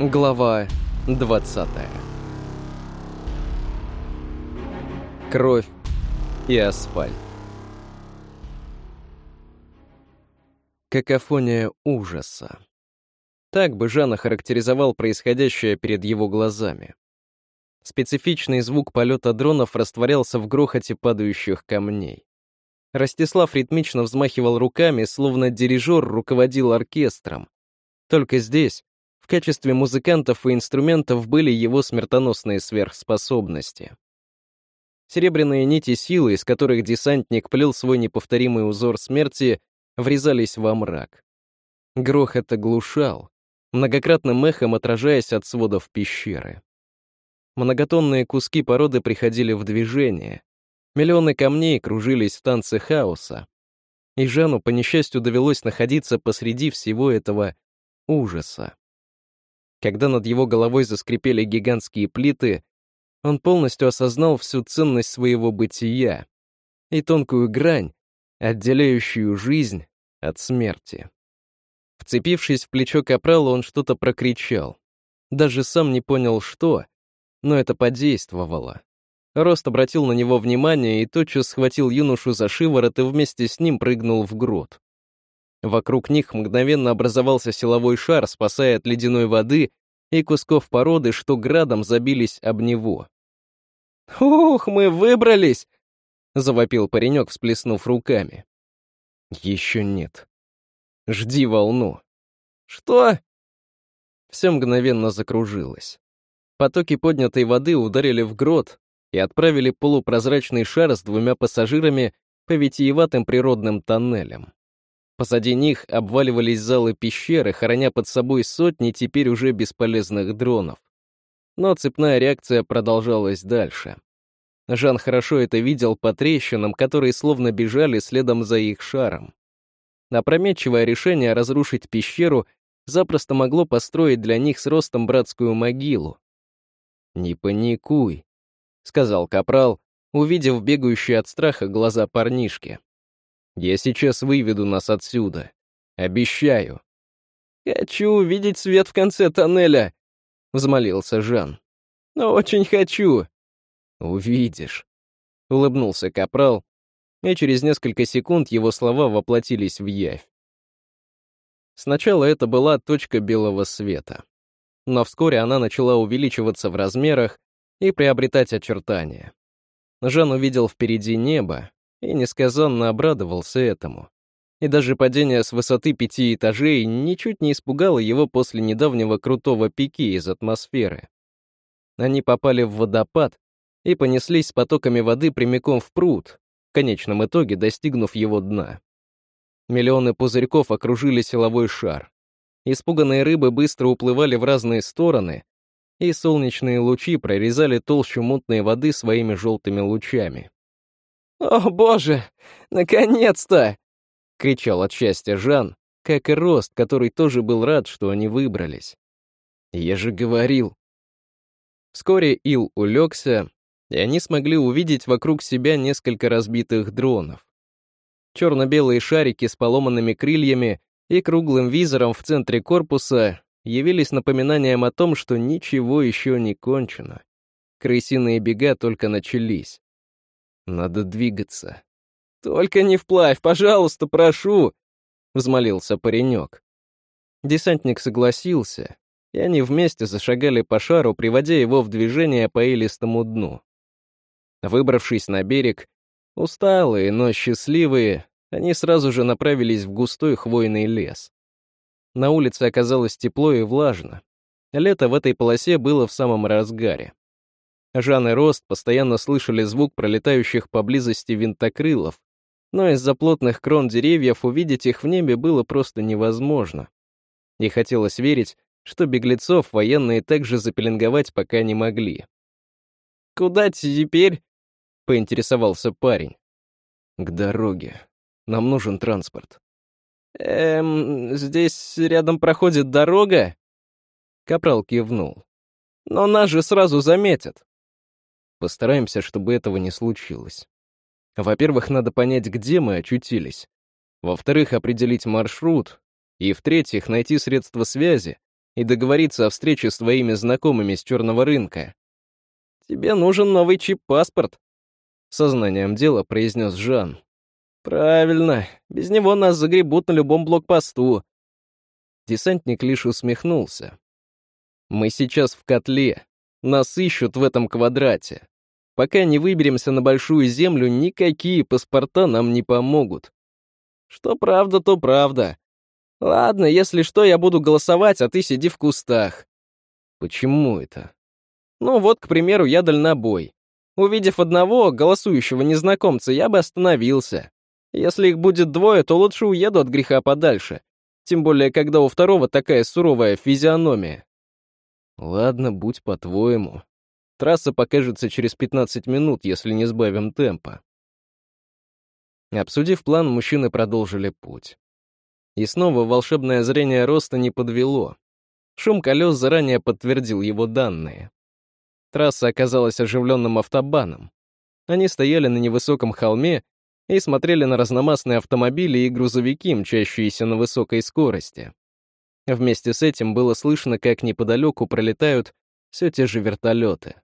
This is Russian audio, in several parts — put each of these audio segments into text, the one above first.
Глава 20 Кровь и асфальт Какофония ужаса. Так бы Жан охарактеризовал происходящее перед его глазами. Специфичный звук полета дронов растворялся в грохоте падающих камней. Ростислав ритмично взмахивал руками, словно дирижер руководил оркестром. Только здесь качестве музыкантов и инструментов были его смертоносные сверхспособности. Серебряные нити силы, из которых десантник плел свой неповторимый узор смерти, врезались во мрак. Грохот оглушал, многократным эхом отражаясь от сводов пещеры. Многотонные куски породы приходили в движение, Миллионы камней кружились в танце хаоса. И Жану, по несчастью, довелось находиться посреди всего этого ужаса. Когда над его головой заскрипели гигантские плиты, он полностью осознал всю ценность своего бытия и тонкую грань, отделяющую жизнь от смерти. Вцепившись в плечо капрала, он что-то прокричал. Даже сам не понял, что, но это подействовало. Рост обратил на него внимание и тотчас схватил юношу за шиворот и вместе с ним прыгнул в грот. Вокруг них мгновенно образовался силовой шар, спасая от ледяной воды и кусков породы, что градом забились об него. «Ух, мы выбрались!» — завопил паренек, всплеснув руками. «Еще нет. Жди волну». «Что?» Все мгновенно закружилось. Потоки поднятой воды ударили в грот, и отправили полупрозрачный шар с двумя пассажирами по витиеватым природным тоннелям. Позади них обваливались залы пещеры, хороня под собой сотни теперь уже бесполезных дронов. Но цепная реакция продолжалась дальше. Жан хорошо это видел по трещинам, которые словно бежали следом за их шаром. Опрометчивое решение разрушить пещеру запросто могло построить для них с ростом братскую могилу. «Не паникуй», — сказал Капрал, увидев бегающие от страха глаза парнишки. «Я сейчас выведу нас отсюда. Обещаю». «Хочу увидеть свет в конце тоннеля», — взмолился Жан. «Очень хочу». «Увидишь», — улыбнулся Капрал, и через несколько секунд его слова воплотились в явь. Сначала это была точка белого света, но вскоре она начала увеличиваться в размерах и приобретать очертания. Жан увидел впереди небо и несказанно обрадовался этому. И даже падение с высоты пяти этажей ничуть не испугало его после недавнего крутого пики из атмосферы. Они попали в водопад и понеслись с потоками воды прямиком в пруд, в конечном итоге достигнув его дна. Миллионы пузырьков окружили силовой шар. Испуганные рыбы быстро уплывали в разные стороны, и солнечные лучи прорезали толщу мутной воды своими желтыми лучами. «О, боже! Наконец-то!» — кричал от счастья Жан, как и Рост, который тоже был рад, что они выбрались. «Я же говорил!» Вскоре Ил улегся, и они смогли увидеть вокруг себя несколько разбитых дронов. Черно-белые шарики с поломанными крыльями и круглым визором в центре корпуса явились напоминанием о том, что ничего еще не кончено. Крысиные бега только начались. Надо двигаться. «Только не вплавь, пожалуйста, прошу!» — взмолился паренек. Десантник согласился, и они вместе зашагали по шару, приводя его в движение по илистому дну. Выбравшись на берег, усталые, но счастливые, они сразу же направились в густой хвойный лес. На улице оказалось тепло и влажно. Лето в этой полосе было в самом разгаре. Жан и Рост постоянно слышали звук пролетающих поблизости винтокрылов, но из-за плотных крон деревьев увидеть их в небе было просто невозможно. И хотелось верить, что беглецов военные также запеленговать пока не могли. «Куда теперь?» — поинтересовался парень. «К дороге. Нам нужен транспорт». «Эм, здесь рядом проходит дорога?» Капрал кивнул. «Но нас же сразу заметят». Постараемся, чтобы этого не случилось. Во-первых, надо понять, где мы очутились. Во-вторых, определить маршрут. И в-третьих, найти средства связи и договориться о встрече с твоими знакомыми с черного рынка. Тебе нужен новый чип-паспорт, сознанием дела произнес Жан. Правильно, без него нас загребут на любом блокпосту. Десантник лишь усмехнулся. Мы сейчас в котле, нас ищут в этом квадрате. Пока не выберемся на большую землю, никакие паспорта нам не помогут. Что правда, то правда. Ладно, если что, я буду голосовать, а ты сиди в кустах. Почему это? Ну вот, к примеру, я дальнобой. Увидев одного, голосующего незнакомца, я бы остановился. Если их будет двое, то лучше уеду от греха подальше. Тем более, когда у второго такая суровая физиономия. Ладно, будь по-твоему. Трасса покажется через 15 минут, если не сбавим темпа. Обсудив план, мужчины продолжили путь. И снова волшебное зрение роста не подвело. Шум колес заранее подтвердил его данные. Трасса оказалась оживленным автобаном. Они стояли на невысоком холме и смотрели на разномастные автомобили и грузовики, мчащиеся на высокой скорости. Вместе с этим было слышно, как неподалеку пролетают все те же вертолеты.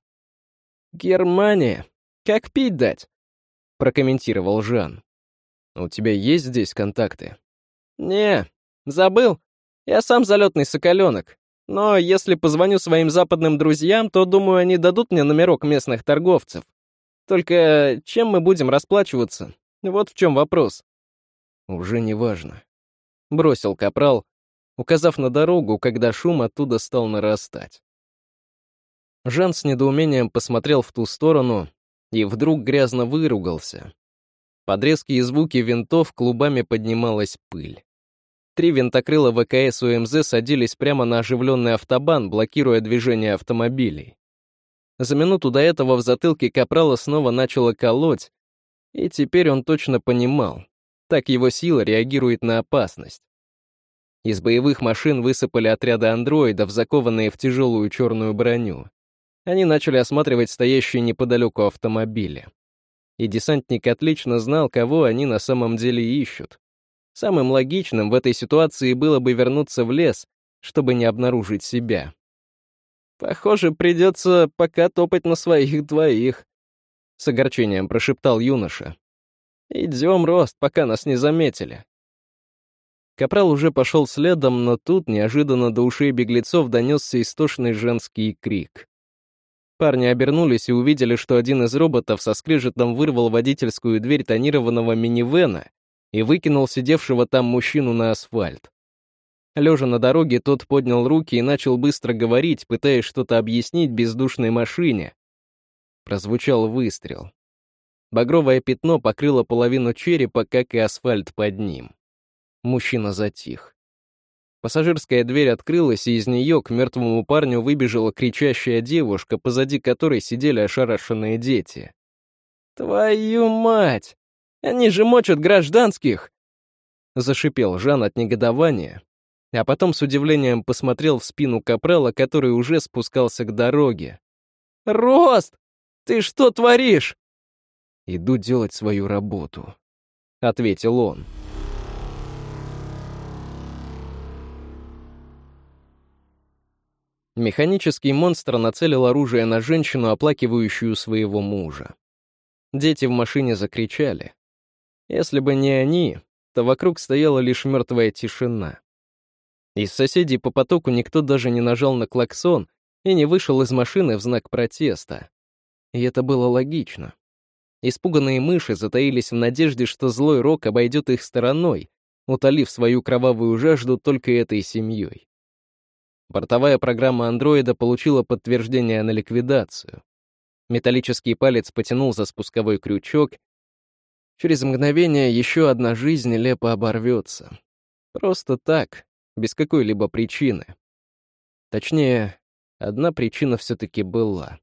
«Германия! Как пить дать?» — прокомментировал Жан. «У тебя есть здесь контакты?» «Не, забыл. Я сам залетный соколенок. Но если позвоню своим западным друзьям, то, думаю, они дадут мне номерок местных торговцев. Только чем мы будем расплачиваться? Вот в чем вопрос». «Уже не важно», — бросил Капрал, указав на дорогу, когда шум оттуда стал нарастать. Жан с недоумением посмотрел в ту сторону и вдруг грязно выругался. Под резкие звуки винтов клубами поднималась пыль. Три винтокрыла ВКС УМЗ садились прямо на оживленный автобан, блокируя движение автомобилей. За минуту до этого в затылке Капрала снова начало колоть, и теперь он точно понимал, так его сила реагирует на опасность. Из боевых машин высыпали отряды андроидов, закованные в тяжелую черную броню. Они начали осматривать стоящие неподалеку автомобили и десантник отлично знал, кого они на самом деле ищут. Самым логичным в этой ситуации было бы вернуться в лес, чтобы не обнаружить себя. «Похоже, придется пока топать на своих двоих», — с огорчением прошептал юноша. «Идем, Рост, пока нас не заметили». Капрал уже пошел следом, но тут неожиданно до ушей беглецов донесся истошный женский крик. Парни обернулись и увидели, что один из роботов со скрежетом вырвал водительскую дверь тонированного минивэна и выкинул сидевшего там мужчину на асфальт. Лежа на дороге, тот поднял руки и начал быстро говорить, пытаясь что-то объяснить бездушной машине. Прозвучал выстрел. Багровое пятно покрыло половину черепа, как и асфальт под ним. Мужчина затих. Пассажирская дверь открылась, и из нее к мертвому парню выбежала кричащая девушка, позади которой сидели ошарашенные дети. «Твою мать! Они же мочат гражданских!» Зашипел Жан от негодования, а потом с удивлением посмотрел в спину Капрала, который уже спускался к дороге. «Рост! Ты что творишь?» «Иду делать свою работу», — ответил он. Механический монстр нацелил оружие на женщину, оплакивающую своего мужа. Дети в машине закричали. Если бы не они, то вокруг стояла лишь мертвая тишина. Из соседей по потоку никто даже не нажал на клаксон и не вышел из машины в знак протеста. И это было логично. Испуганные мыши затаились в надежде, что злой рок обойдет их стороной, утолив свою кровавую жажду только этой семьей. Бортовая программа андроида получила подтверждение на ликвидацию. Металлический палец потянул за спусковой крючок. Через мгновение еще одна жизнь лепо оборвется. Просто так, без какой-либо причины. Точнее, одна причина все-таки была.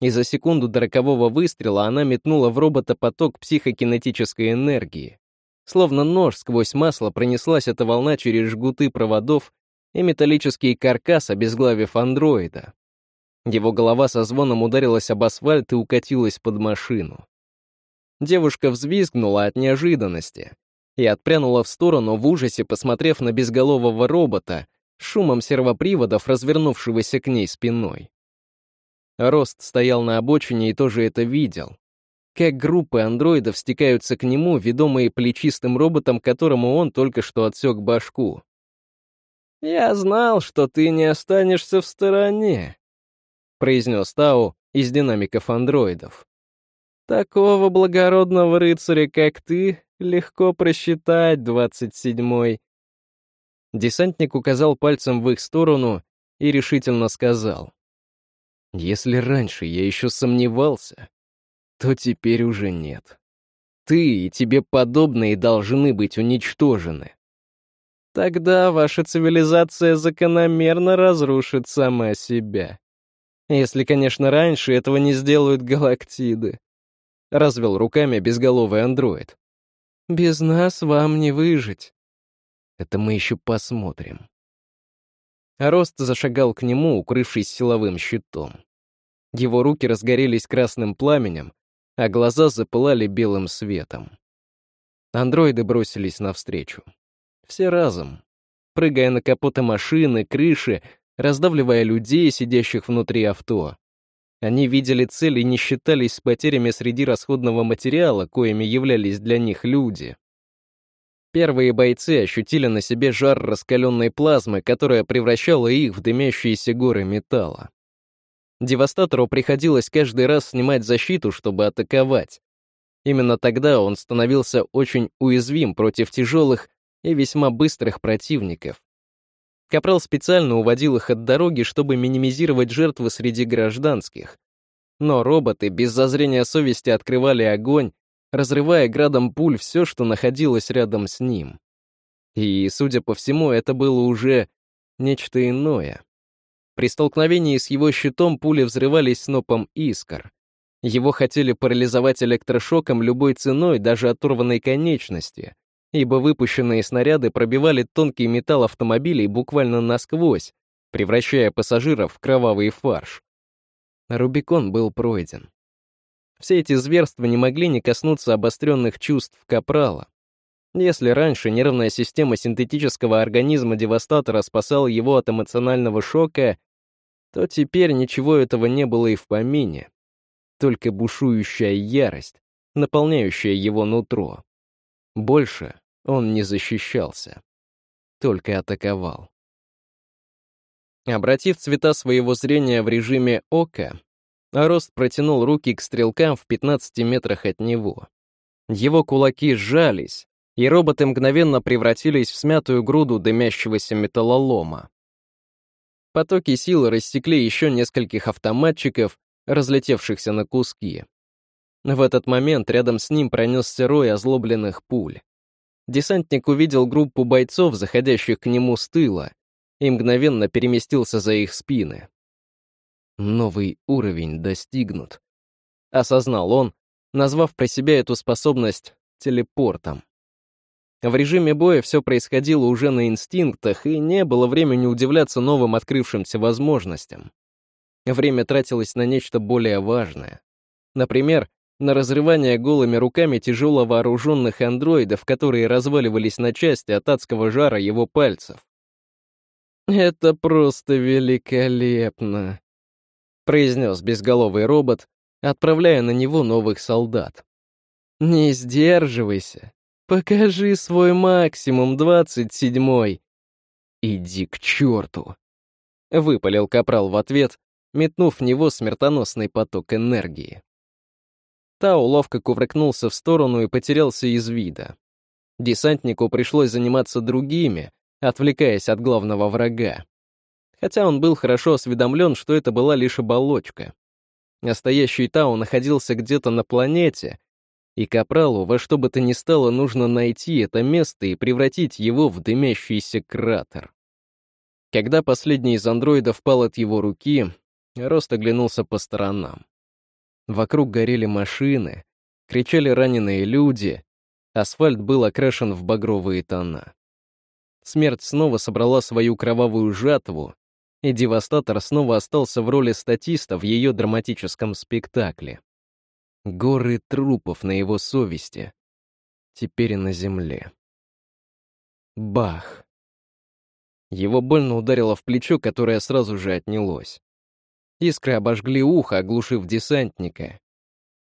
И за секунду до рокового выстрела она метнула в робота поток психокинетической энергии. Словно нож сквозь масло пронеслась эта волна через жгуты проводов и металлический каркас, обезглавив андроида. Его голова со звоном ударилась об асфальт и укатилась под машину. Девушка взвизгнула от неожиданности и отпрянула в сторону в ужасе, посмотрев на безголового робота, шумом сервоприводов, развернувшегося к ней спиной. Рост стоял на обочине и тоже это видел. Как группы андроидов стекаются к нему, ведомые плечистым роботом, которому он только что отсек башку. «Я знал, что ты не останешься в стороне», — произнес Тау из динамиков андроидов. «Такого благородного рыцаря, как ты, легко просчитать, двадцать седьмой». Десантник указал пальцем в их сторону и решительно сказал. «Если раньше я еще сомневался, то теперь уже нет. Ты и тебе подобные должны быть уничтожены. Тогда ваша цивилизация закономерно разрушит сама себя. Если, конечно, раньше этого не сделают галактиды. Развел руками безголовый андроид. Без нас вам не выжить. Это мы еще посмотрим. Рост зашагал к нему, укрывшись силовым щитом. Его руки разгорелись красным пламенем, а глаза запылали белым светом. Андроиды бросились навстречу. Все разом. Прыгая на капоты машины, крыши, раздавливая людей, сидящих внутри авто. Они видели цель и не считались с потерями среди расходного материала, коими являлись для них люди. Первые бойцы ощутили на себе жар раскаленной плазмы, которая превращала их в дымящиеся горы металла. Девастатору приходилось каждый раз снимать защиту, чтобы атаковать. Именно тогда он становился очень уязвим против тяжелых, и весьма быстрых противников. Капрал специально уводил их от дороги, чтобы минимизировать жертвы среди гражданских. Но роботы без зазрения совести открывали огонь, разрывая градом пуль все, что находилось рядом с ним. И, судя по всему, это было уже нечто иное. При столкновении с его щитом пули взрывались снопом искр. Его хотели парализовать электрошоком любой ценой, даже оторванной конечности — ибо выпущенные снаряды пробивали тонкий металл автомобилей буквально насквозь, превращая пассажиров в кровавый фарш. Рубикон был пройден. Все эти зверства не могли не коснуться обостренных чувств Капрала. Если раньше нервная система синтетического организма Девастатора спасала его от эмоционального шока, то теперь ничего этого не было и в помине. Только бушующая ярость, наполняющая его нутро. Больше он не защищался, только атаковал. Обратив цвета своего зрения в режиме ока, Рост протянул руки к стрелкам в 15 метрах от него. Его кулаки сжались, и роботы мгновенно превратились в смятую груду дымящегося металлолома. Потоки силы рассекли еще нескольких автоматчиков, разлетевшихся на куски. В этот момент рядом с ним пронесся рой озлобленных пуль. Десантник увидел группу бойцов, заходящих к нему с тыла, и мгновенно переместился за их спины. Новый уровень достигнут. Осознал он, назвав про себя эту способность телепортом. В режиме боя все происходило уже на инстинктах, и не было времени удивляться новым открывшимся возможностям. Время тратилось на нечто более важное. Например, на разрывание голыми руками тяжело вооруженных андроидов, которые разваливались на части от адского жара его пальцев. «Это просто великолепно», — произнес безголовый робот, отправляя на него новых солдат. «Не сдерживайся. Покажи свой максимум, двадцать седьмой». «Иди к черту», — выпалил Капрал в ответ, метнув в него смертоносный поток энергии. Тау ловко кувыркнулся в сторону и потерялся из вида. Десантнику пришлось заниматься другими, отвлекаясь от главного врага. Хотя он был хорошо осведомлен, что это была лишь оболочка. Настоящий Тау находился где-то на планете, и Капралу во что бы то ни стало нужно найти это место и превратить его в дымящийся кратер. Когда последний из андроидов пал от его руки, Рост оглянулся по сторонам. Вокруг горели машины, кричали раненые люди, асфальт был окрашен в багровые тона. Смерть снова собрала свою кровавую жатву, и Девастатор снова остался в роли статиста в ее драматическом спектакле. Горы трупов на его совести, теперь и на земле. Бах! Его больно ударило в плечо, которое сразу же отнялось. Искры обожгли ухо, оглушив десантника.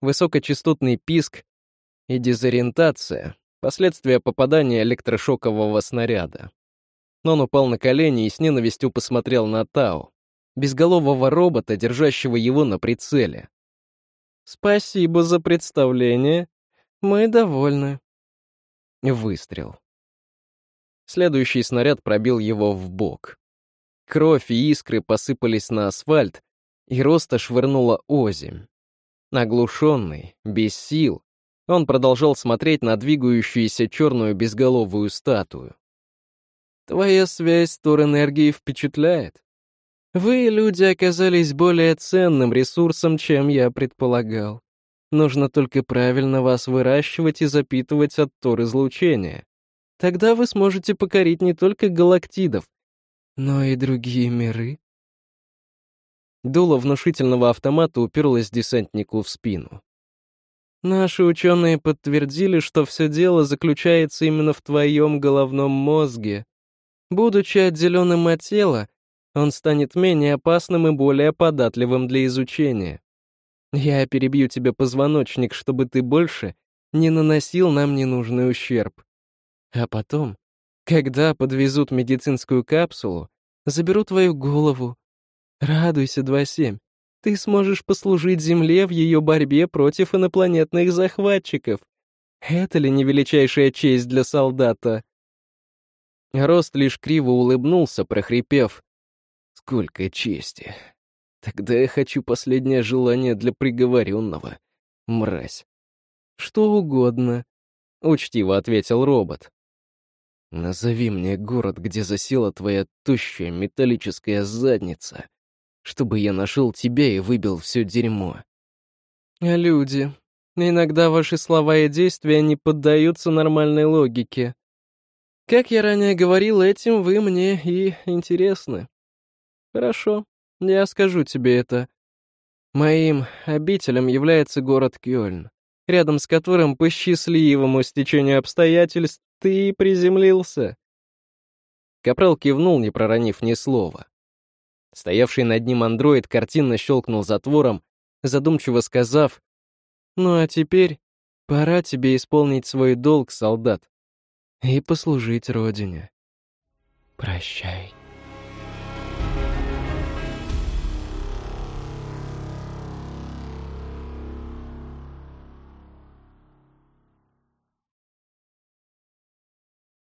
Высокочастотный писк и дезориентация — последствия попадания электрошокового снаряда. Он упал на колени и с ненавистью посмотрел на Тао, безголового робота, держащего его на прицеле. «Спасибо за представление. Мы довольны». Выстрел. Следующий снаряд пробил его в бок. Кровь и искры посыпались на асфальт, и Роста швырнула озимь. Оглушенный, без сил, он продолжал смотреть на двигающуюся черную безголовую статую. «Твоя связь с Тур-энергией впечатляет. Вы, люди, оказались более ценным ресурсом, чем я предполагал. Нужно только правильно вас выращивать и запитывать от Тор-излучения. Тогда вы сможете покорить не только галактидов, но и другие миры. Дуло внушительного автомата уперлось десантнику в спину. Наши ученые подтвердили, что все дело заключается именно в твоем головном мозге. Будучи отделенным от тела, он станет менее опасным и более податливым для изучения. Я перебью тебе позвоночник, чтобы ты больше не наносил нам ненужный ущерб. А потом, когда подвезут медицинскую капсулу, заберу твою голову. Радуйся, 2.7. Ты сможешь послужить Земле в ее борьбе против инопланетных захватчиков. Это ли не величайшая честь для солдата? Рост лишь криво улыбнулся, прохрипев. Сколько чести. Тогда я хочу последнее желание для приговоренного. Мразь. Что угодно, — учтиво ответил робот. Назови мне город, где засела твоя тощая металлическая задница, чтобы я нашел тебя и выбил все дерьмо. Люди. Иногда ваши слова и действия не поддаются нормальной логике. Как я ранее говорил, этим вы мне и интересны. Хорошо, я скажу тебе это. Моим обителем является город Кёльн, рядом с которым по счастливому стечению обстоятельств ты приземлился. Капрал кивнул, не проронив ни слова. Стоявший над ним андроид картинно щелкнул затвором, задумчиво сказав, «Ну а теперь пора тебе исполнить свой долг, солдат, и послужить родине. Прощай».